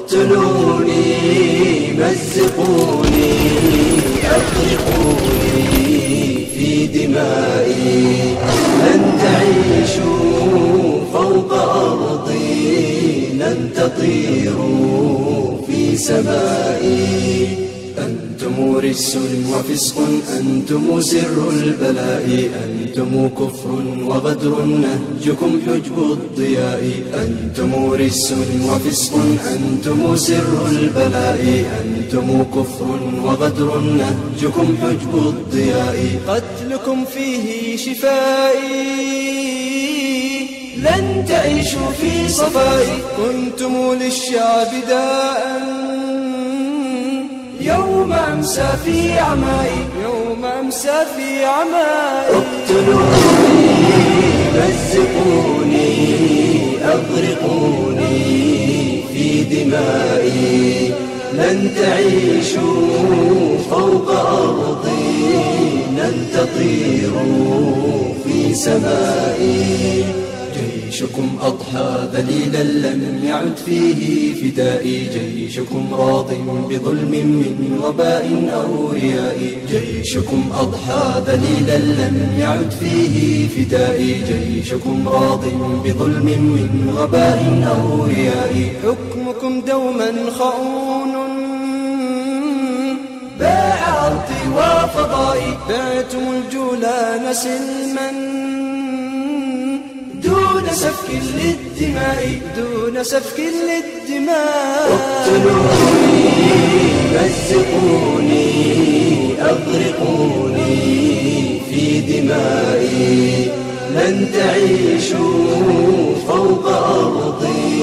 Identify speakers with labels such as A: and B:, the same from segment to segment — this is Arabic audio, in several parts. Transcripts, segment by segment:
A: اقتلوني مزقوني أغرقوني في دمائي. لن تعيشوا فوق أرضي لن تطيروا في سمائي. أنتم رجس وفسق أنتم سر البلاء أنتم كفر وغدر نهجكم حجب الضياء. أنتم رجس وفسق أنتم سر البلاء أنتم كفر وغدر نهجكم حجب الضياء. قتلكم فيه شفائي لن تعيشوا في صفاء كنتم للشعب داء أمسى في عمائي يوم أمسى في عمائي اقتلوني مزقوني أغرقوني في دمائي. لن تعيشوا فوق أرضي لن تطيروا في سمائي. جيشكم أضحى ذليلا لم يعد فيه فدائي جيشكم راض بظلم من وباء أو رياء. جيشكم أضحى ذليلا لم يعد فيه فدائي جيشكم راض بظلم من وباء أو رياء. حكمكم دوما خؤون. باع أرضي وفضائي. بعتم الجولان سلما. سفك للدماء. دون سفك للدماء. اقتلوني مزقوني أغرقوني في دمائي. لن تعيشوا فوق أرضي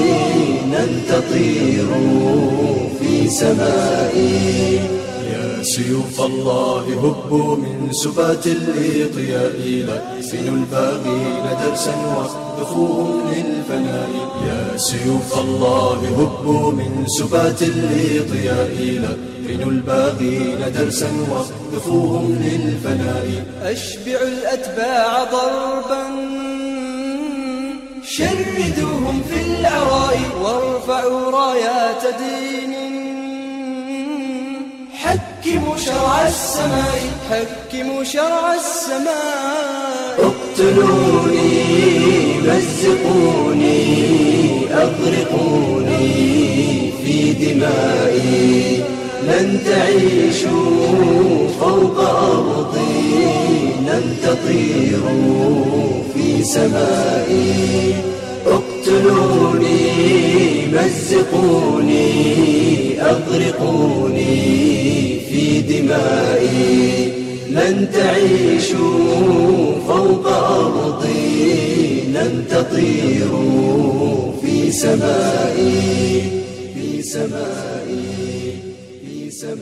A: لن تطيروا في سمائي. يا سيوف الله هبوا من سبات الإطياء لأسنوا الباغين درسا واخذفوهم للفناء يا سيوف الله هبوا من سبات الإطياء لأسنوا الباغين درسا واخذفوهم للفناء أشبعوا الأتباع ضربا شردوهم في العراء وارفعوا رايات دين حكموا شرع السماء. حكموا شرع السماء. اقتلوني مزقوني أغرقوني في دمائي. لن تعيشوا فوق أرضي لن تطيروا في سمائي. اقتلوني مزقوني أغرقوني في دمائي. لن تعيشوا فوق أرضي لن تطيروا في سمائي في سمائي في سمائي.